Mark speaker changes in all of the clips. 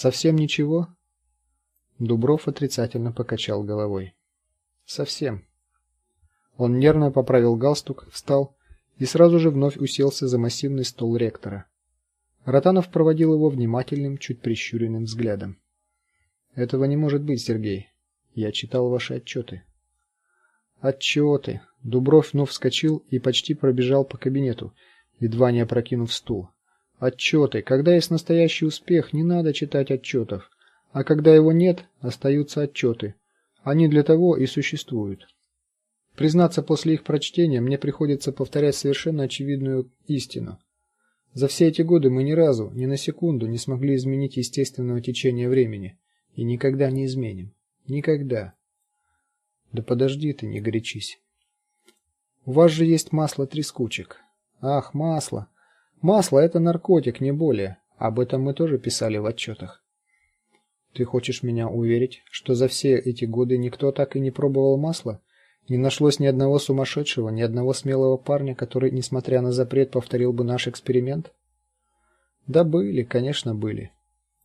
Speaker 1: Совсем ничего? Дубров отрицательно покачал головой. Совсем. Он нервно поправил галстук, встал и сразу же вновь уселся за массивный стол ректора. Ротанов проводил его внимательным, чуть прищуренным взглядом. Этого не может быть, Сергей. Я читал ваши отчеты. Отчеты. Дубров вновь вскочил и почти пробежал по кабинету, едва не опрокинув стул. Отчеты. Когда есть настоящий успех, не надо читать отчетов, а когда его нет, остаются отчеты. Они для того и существуют. Признаться, после их прочтения мне приходится повторять совершенно очевидную истину. За все эти годы мы ни разу, ни на секунду не смогли изменить естественного течения времени и никогда не изменим. Никогда. Да подожди ты, не горячись. У вас же есть масло трескучек. Ах, масло. Масло это наркотик, не более. Об этом мы тоже писали в отчетах. Ты хочешь меня уверить, что за все эти годы никто так и не пробовал масло? Не нашлось ни одного сумасшедшего, ни одного смелого парня, который, несмотря на запрет, повторил бы наш эксперимент? Да были, конечно, были.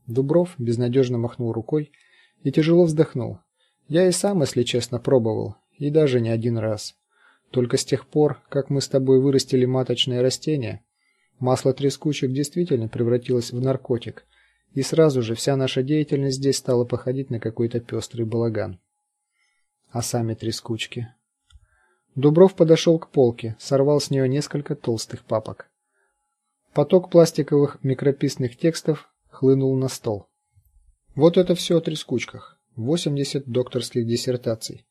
Speaker 1: Дубров безнадежно махнул рукой и тяжело вздохнул. Я и сам, если честно, пробовал, и даже не один раз. Только с тех пор, как мы с тобой вырастили маточное растение, масло трескучек действительно превратилось в наркотик, и сразу же вся наша деятельность здесь стала походить на какой-то пестрый балаган. А сами трескучки. Дубров подошел к полке, сорвал с нее несколько толстых папок. Поток пластиковых микрописных текстов хлынул на стол. Вот это все о трескучках. 80 докторских диссертаций.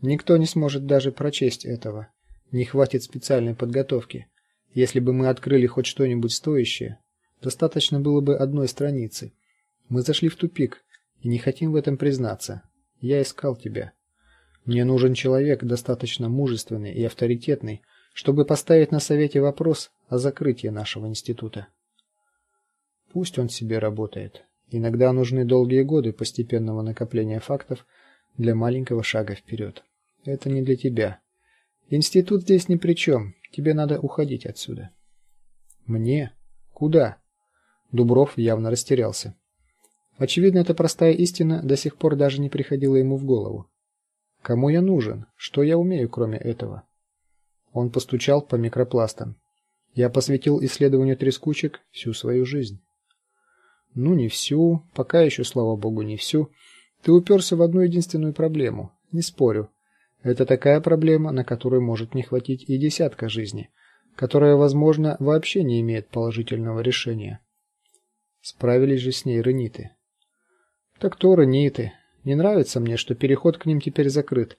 Speaker 1: Никто не сможет даже прочесть этого. Не хватит специальной подготовки. Если бы мы открыли хоть что-нибудь стоящее, достаточно было бы одной страницы. Мы зашли в тупик и не хотим в этом признаться. Я искал тебя. Мне нужен человек достаточно мужественный и авторитетный, чтобы поставить на совете вопрос о закрытии нашего института. Пусть он себе работает. Иногда нужны долгие годы постепенного накопления фактов для маленького шага вперед. Это не для тебя. Институт здесь ни при чем. Тебе надо уходить отсюда. Мне? Куда? Дубров явно растерялся. Очевидно, эта простая истина до сих пор даже не приходила ему в голову. Кому я нужен? Что я умею, кроме этого? Он постучал по микропластам. Я посвятил исследованию трескучек всю свою жизнь. Ну, не всю, пока еще, слава богу, не всю. Ты уперся в одну единственную проблему. Не спорю. Это такая проблема, на которую может не хватить и десятка жизней, которая, возможно, вообще не имеет положительного решения. Справились же с ней рениты. Так то рениты. Не нравится мне, что переход к ним теперь закрыт.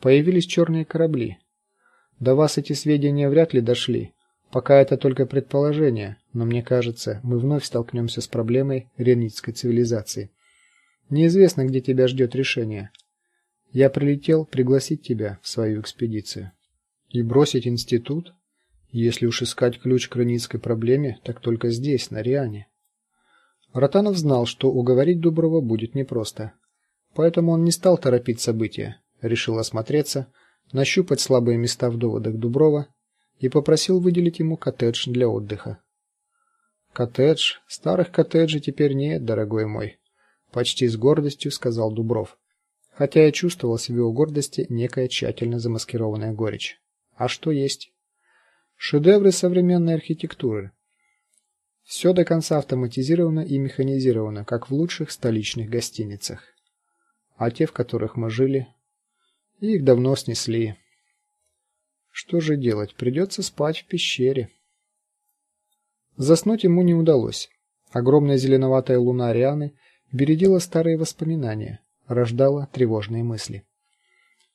Speaker 1: Появились черные корабли. До вас эти сведения вряд ли дошли. Пока это только предположение, но мне кажется, мы вновь столкнемся с проблемой ренитской цивилизации. Неизвестно, где тебя ждет решение. Я прилетел пригласить тебя в свою экспедицию. И бросить институт? Если уж искать ключ к ренитской проблеме, так только здесь, на Риане. Ротанов знал, что уговорить Дуброва будет непросто. Поэтому он не стал торопить события, решил осмотреться, нащупать слабые места в доводах Дуброва и попросил выделить ему коттедж для отдыха. Коттедж, старых коттеджей теперь нет, дорогой мой, почти с гордостью сказал Дубров. Хотя я чувствовал в его гордости некая тщательно замаскированная горечь. А что есть? Шедевры современной архитектуры. Все до конца автоматизировано и механизировано, как в лучших столичных гостиницах. А те, в которых мы жили, их давно снесли. Что же делать? Придется спать в пещере. Заснуть ему не удалось. Огромная зеленоватая луна Арианы бередила старые воспоминания, рождала тревожные мысли.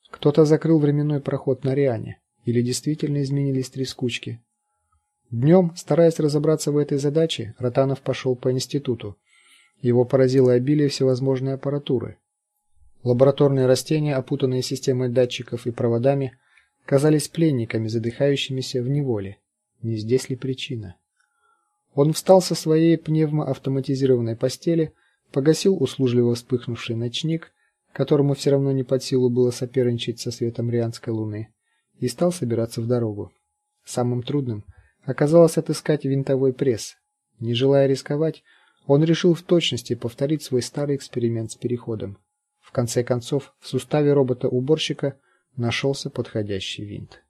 Speaker 1: Кто-то закрыл временной проход на Ариане, или действительно изменились трескучки. Днем, стараясь разобраться в этой задаче, Ротанов пошел по институту. Его поразило обилие всевозможной аппаратуры. Лабораторные растения, опутанные системой датчиков и проводами, казались пленниками, задыхающимися в неволе. Не здесь ли причина? Он встал со своей пневмоавтоматизированной постели, погасил услужливо вспыхнувший ночник, которому все равно не под силу было соперничать со светом рианской луны, и стал собираться в дорогу. Самым трудным оказалось отыскать винтовой пресс. Не желая рисковать, Он решил в точности повторить свой старый эксперимент с переходом. В конце концов, в суставе робота-уборщика нашелся подходящий винт.